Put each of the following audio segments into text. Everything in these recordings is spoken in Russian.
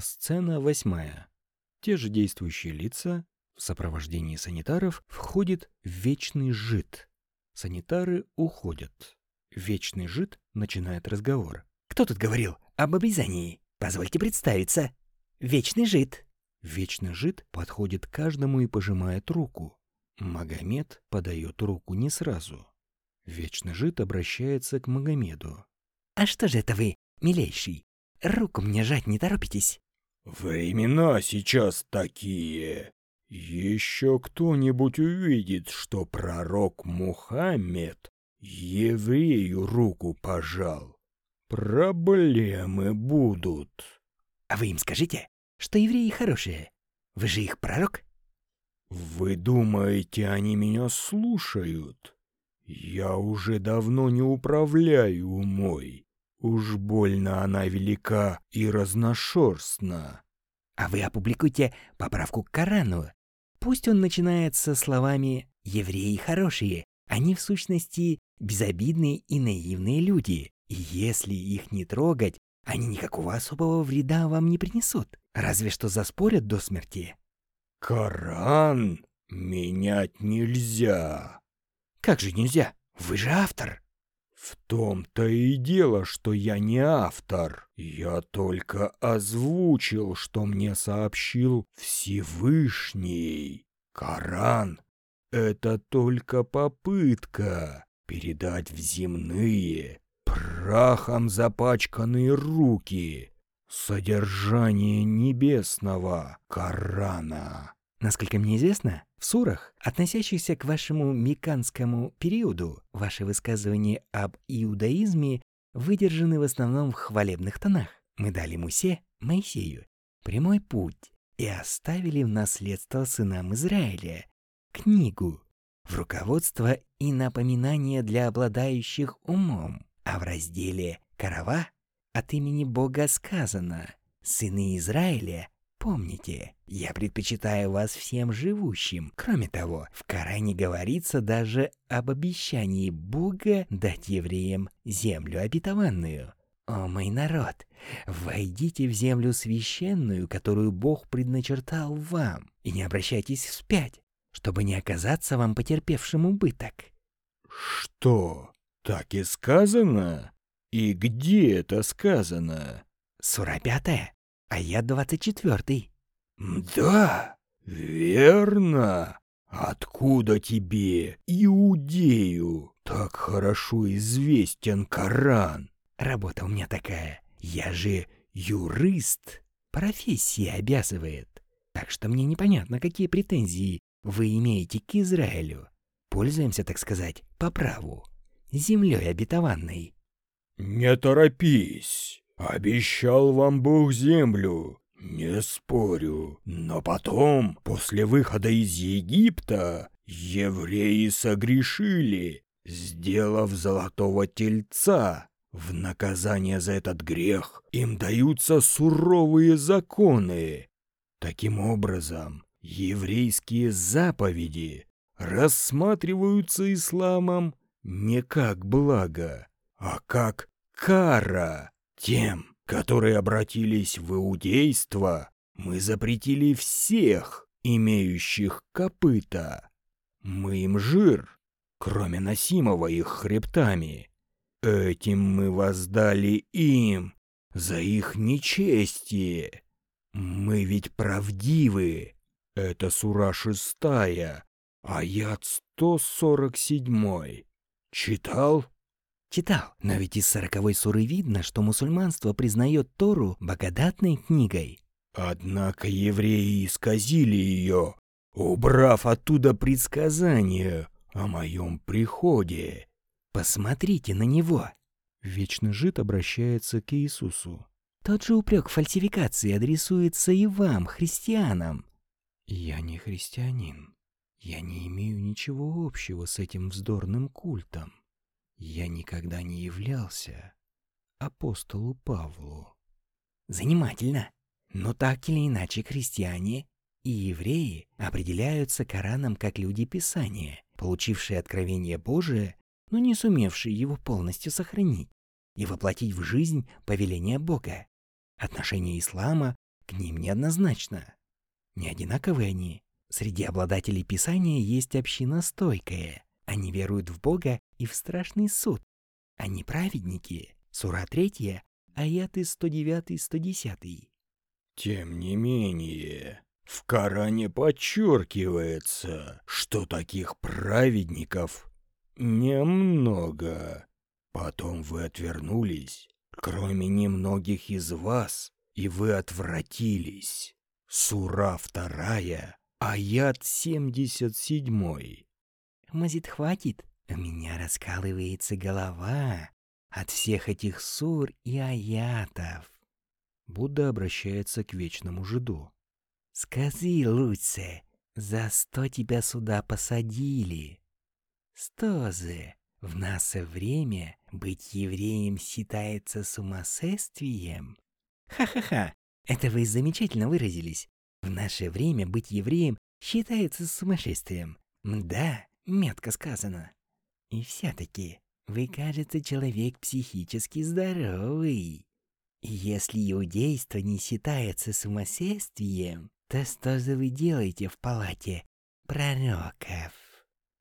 Сцена восьмая. Те же действующие лица в сопровождении санитаров входит вечный жид. Санитары уходят. Вечный жид начинает разговор. «Кто тут говорил об обрезании? Позвольте представиться. Вечный жид». Вечный жид подходит к каждому и пожимает руку. Магомед подает руку не сразу. Вечный жид обращается к Магомеду. «А что же это вы, милейший? Руку мне жать не торопитесь?» «Времена сейчас такие. Еще кто-нибудь увидит, что пророк Мухаммед еврею руку пожал. Проблемы будут». «А вы им скажите, что евреи хорошие. Вы же их пророк?» «Вы думаете, они меня слушают? Я уже давно не управляю умой. Уж больно она велика и разношерстна». «А вы опубликуйте поправку к Корану. Пусть он начинается словами «евреи хорошие». Они, в сущности, безобидные и наивные люди. И если их не трогать, они никакого особого вреда вам не принесут. Разве что заспорят до смерти. Коран менять нельзя. Как же нельзя? Вы же автор. В том-то и дело, что я не автор. Я только озвучил, что мне сообщил Всевышний. Коран — это только попытка передать в земные, прахом запачканные руки содержание небесного Корана. Насколько мне известно, в сурах, относящихся к вашему миканскому периоду, ваши высказывания об иудаизме выдержаны в основном в хвалебных тонах. Мы дали Мусе, Моисею, прямой путь и оставили в наследство сынам Израиля книгу в руководство и напоминание для обладающих умом. А в разделе «Карава» от имени Бога сказано «Сыны Израиля, помните, я предпочитаю вас всем живущим». Кроме того, в Коране говорится даже об обещании Бога дать евреям землю обетованную. «О мой народ, войдите в землю священную, которую Бог предначертал вам, и не обращайтесь вспять, чтобы не оказаться вам потерпевшим убыток». «Что?» Так и сказано? И где это сказано? Сура пятая, а я двадцать четвертый. Да, верно. Откуда тебе, иудею, так хорошо известен Коран? Работа у меня такая. Я же юрист. Профессия обязывает. Так что мне непонятно, какие претензии вы имеете к Израилю. Пользуемся, так сказать, по праву землей обетованной. «Не торопись. Обещал вам Бог землю. Не спорю. Но потом, после выхода из Египта, евреи согрешили, сделав золотого тельца. В наказание за этот грех им даются суровые законы. Таким образом, еврейские заповеди рассматриваются исламом не как благо, а как кара. Тем, которые обратились в иудейство, мы запретили всех, имеющих копыта. Мы им жир, кроме носимого их хребтами. Этим мы воздали им за их нечестие. Мы ведь правдивы. Это сура шестая, аят сто сорок седьмой. Читал? Читал, но ведь из сороковой суры видно, что мусульманство признает Тору благодатной книгой. Однако евреи исказили ее, убрав оттуда предсказание о моем приходе. Посмотрите на него. Вечный жид обращается к Иисусу. Тот же упрек фальсификации адресуется и вам, христианам. Я не христианин. Я не имею ничего общего с этим вздорным культом. Я никогда не являлся апостолу Павлу. Занимательно. Но так или иначе христиане и евреи определяются Кораном как люди Писания, получившие откровение Божие, но не сумевшие его полностью сохранить и воплотить в жизнь повеление Бога. Отношение ислама к ним неоднозначно. Не одинаковые они. Среди обладателей Писания есть община стойкая. Они веруют в Бога и в страшный суд. Они праведники. Сура 3, аяты 109-110. Тем не менее, в Коране подчеркивается, что таких праведников немного. Потом вы отвернулись, кроме немногих из вас, и вы отвратились. Сура вторая, аят 77. Мазит, хватит. У меня раскалывается голова от всех этих сур и аятов. Будда обращается к вечному жиду. Скажи, Луце, за что тебя сюда посадили? Что же, в наше время быть евреем считается сумасшествием? Ха-ха-ха, это вы замечательно выразились. В наше время быть евреем считается сумасшествием. Мда, метко сказано. И все-таки вы, кажется, человек психически здоровый. И если иудейство не считается сумасшествием, то что же вы делаете в палате пророков?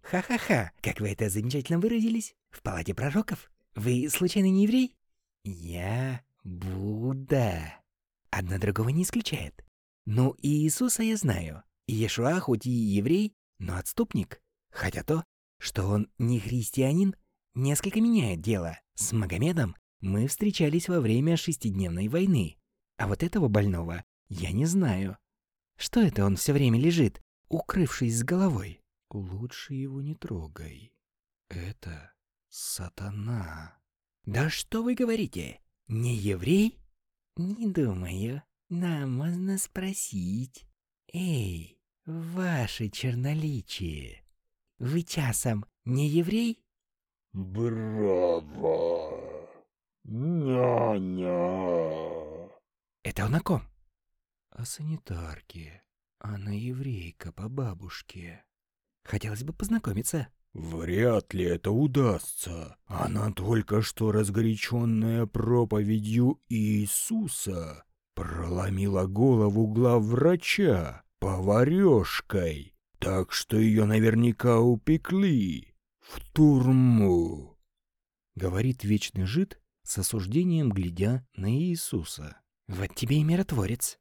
Ха-ха-ха, как вы это замечательно выразились. В палате пророков? Вы случайно не еврей? Я Будда. Одно другого не исключает. Ну, и Иисуса я знаю. Иешуа хоть и еврей, но отступник. Хотя то, что он не христианин, несколько меняет дело. С Магомедом мы встречались во время шестидневной войны. А вот этого больного я не знаю. Что это он все время лежит, укрывшись с головой? Лучше его не трогай. Это сатана. Да что вы говорите? Не еврей? Не думаю. Нам можно спросить. Эй, ваше черноличие, вы часом не еврей? Браво! Ня-ня! Это он о ком? О санитарке. Она еврейка по бабушке. Хотелось бы познакомиться. Вряд ли это удастся. Она только что разгоряченная проповедью Иисуса проломила голову главврача поварешкой, так что ее наверняка упекли в турму. Говорит вечный жид с осуждением, глядя на Иисуса. Вот тебе и миротворец.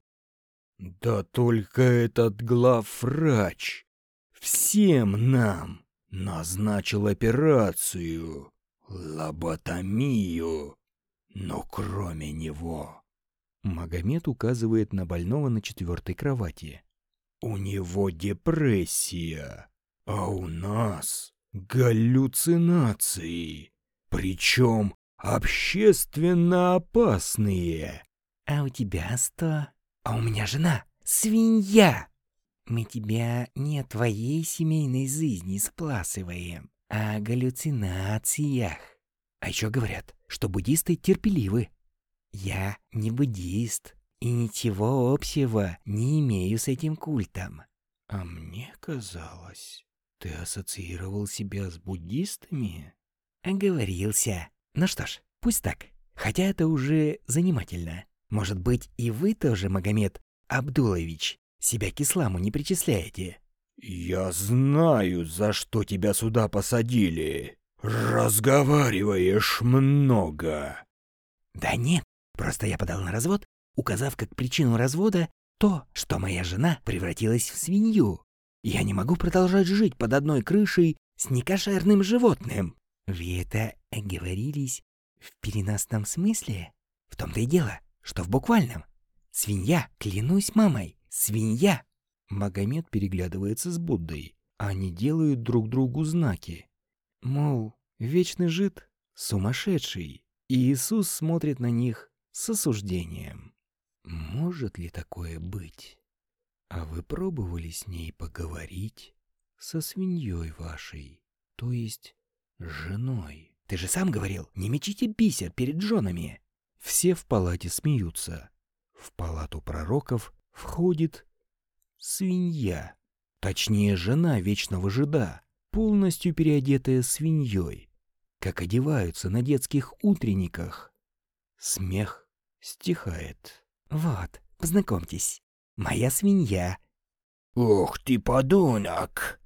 Да только этот главврач всем нам назначил операцию, лоботомию, но кроме него. Магомед указывает на больного на четвертой кровати. У него депрессия, а у нас галлюцинации, причем общественно опасные. А у тебя что? А у меня жена свинья. Мы тебя не твоей семейной жизни спласываем, а о галлюцинациях. А еще говорят, что буддисты терпеливы. Я не буддист и ничего общего не имею с этим культом. А мне казалось, ты ассоциировал себя с буддистами? Оговорился. Ну что ж, пусть так. Хотя это уже занимательно. Может быть, и вы тоже, Магомед Абдулович, себя к исламу не причисляете? Я знаю, за что тебя сюда посадили. Разговариваешь много. Да нет, просто я подал на развод, указав как причину развода то, что моя жена превратилась в свинью. Я не могу продолжать жить под одной крышей с некошерным животным. Вы это оговорились в переносном смысле? В том-то и дело, что в буквальном. Свинья, клянусь мамой, свинья. Магомед переглядывается с Буддой. Они делают друг другу знаки. Мол, вечный жид сумасшедший. И Иисус смотрит на них с осуждением. Может ли такое быть? А вы пробовали с ней поговорить? Со свиньей вашей, то есть женой? Ты же сам говорил, не мечите бисер перед женами. Все в палате смеются. В палату пророков входит свинья. Точнее, жена вечного жида, полностью переодетая свиньей. Как одеваются на детских утренниках. Смех стихает. Вот, Познакомьтесь, моя свинья». «Ох ты, подонок!»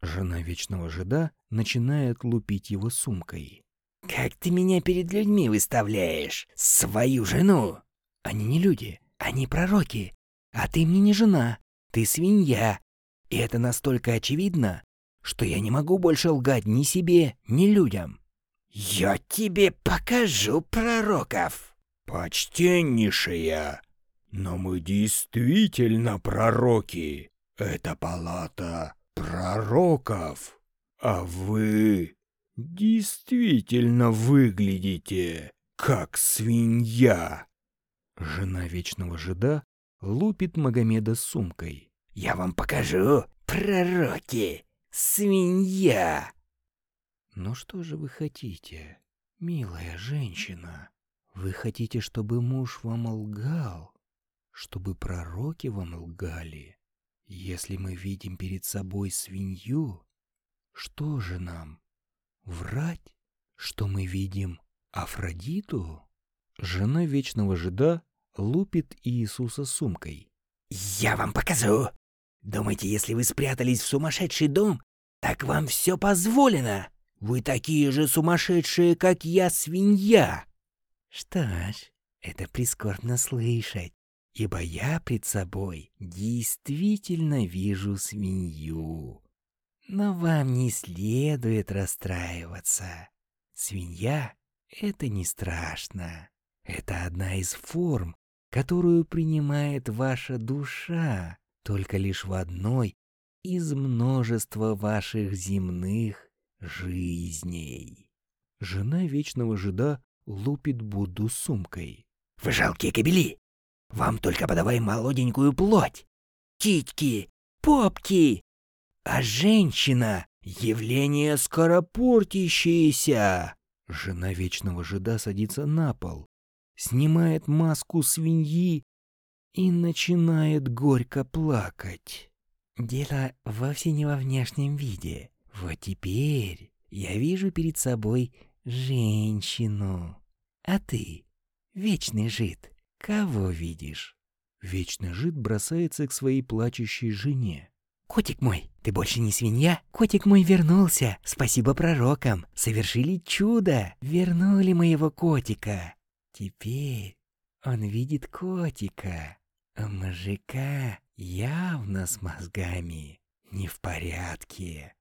Жена вечного жида начинает лупить его сумкой. «Как ты меня перед людьми выставляешь? Свою жену!» «Они не люди, они пророки. А ты мне не жена, ты свинья. И это настолько очевидно, что я не могу больше лгать ни себе, ни людям». «Я тебе покажу пророков!» «Почтеннейшая! Но мы действительно пророки! Это палата пророков! А вы действительно выглядите как свинья!» Жена вечного жида лупит Магомеда сумкой. «Я вам покажу, пророки! Свинья!» «Ну что же вы хотите, милая женщина? Вы хотите, чтобы муж вам лгал? Чтобы пророки вам лгали? Если мы видим перед собой свинью, что же нам? Врать, что мы видим Афродиту?» Жена вечного жида лупит Иисуса сумкой. «Я вам покажу! Думаете, если вы спрятались в сумасшедший дом, так вам все позволено? Вы такие же сумасшедшие, как я, свинья!» Что ж, это прискорбно слышать, ибо я пред собой действительно вижу свинью. Но вам не следует расстраиваться. Свинья — это не страшно. Это одна из форм, которую принимает ваша душа, только лишь в одной из множества ваших земных жизней. Жена вечного жида лупит Будду сумкой. «Вы жалкие кобели! Вам только подавай молоденькую плоть! Титьки, попки! А женщина — явление скоропортящееся!» Жена вечного жида садится на пол, снимает маску свиньи и начинает горько плакать. Дело вовсе не во внешнем виде. Вот теперь я вижу перед собой женщину. А ты, вечный жид, кого видишь? Вечный жид бросается к своей плачущей жене. «Котик мой, ты больше не свинья? Котик мой вернулся, спасибо пророкам. Совершили чудо, вернули моего котика. Теперь он видит котика, а мужика явно с мозгами не в порядке.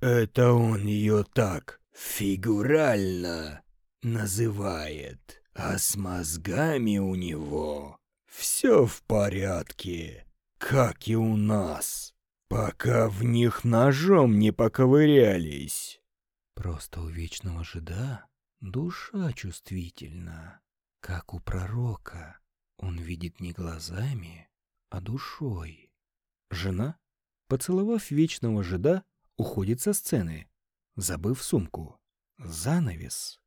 Это он ее так фигурально называет, а с мозгами у него все в порядке, как и у нас, пока в них ножом не поковырялись. Просто у вечного жида душа чувствительна. Как у пророка, он видит не глазами, а душой. Жена, поцеловав вечного жида, уходит со сцены, забыв сумку. Занавес.